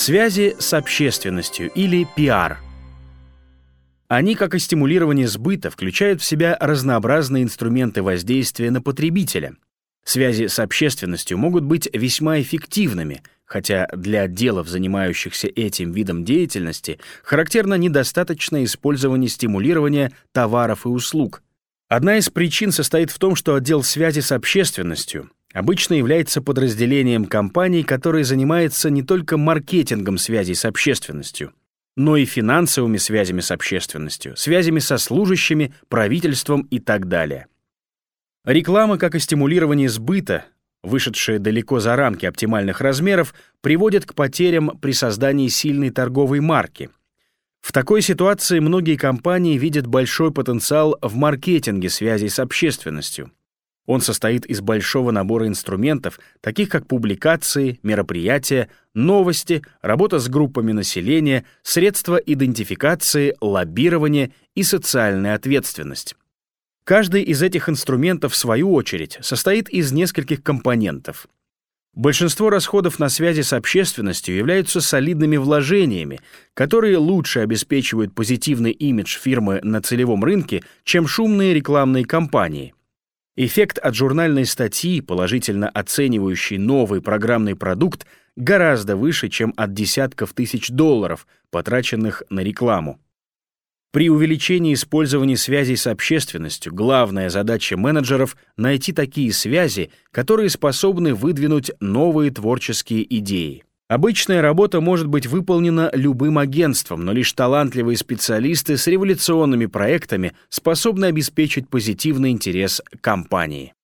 Связи с общественностью или пиар. Они, как и стимулирование сбыта, включают в себя разнообразные инструменты воздействия на потребителя. Связи с общественностью могут быть весьма эффективными, хотя для отделов, занимающихся этим видом деятельности, характерно недостаточное использование стимулирования товаров и услуг. Одна из причин состоит в том, что отдел связи с общественностью обычно является подразделением компании, которое занимается не только маркетингом связей с общественностью, но и финансовыми связями с общественностью, связями со служащими, правительством и так далее. Реклама, как и стимулирование сбыта, вышедшие далеко за рамки оптимальных размеров, приводит к потерям при создании сильной торговой марки. В такой ситуации многие компании видят большой потенциал в маркетинге связей с общественностью. Он состоит из большого набора инструментов, таких как публикации, мероприятия, новости, работа с группами населения, средства идентификации, лоббирование и социальная ответственность. Каждый из этих инструментов, в свою очередь, состоит из нескольких компонентов. Большинство расходов на связи с общественностью являются солидными вложениями, которые лучше обеспечивают позитивный имидж фирмы на целевом рынке, чем шумные рекламные кампании – Эффект от журнальной статьи, положительно оценивающей новый программный продукт, гораздо выше, чем от десятков тысяч долларов, потраченных на рекламу. При увеличении использования связей с общественностью главная задача менеджеров — найти такие связи, которые способны выдвинуть новые творческие идеи. Обычная работа может быть выполнена любым агентством, но лишь талантливые специалисты с революционными проектами способны обеспечить позитивный интерес компании.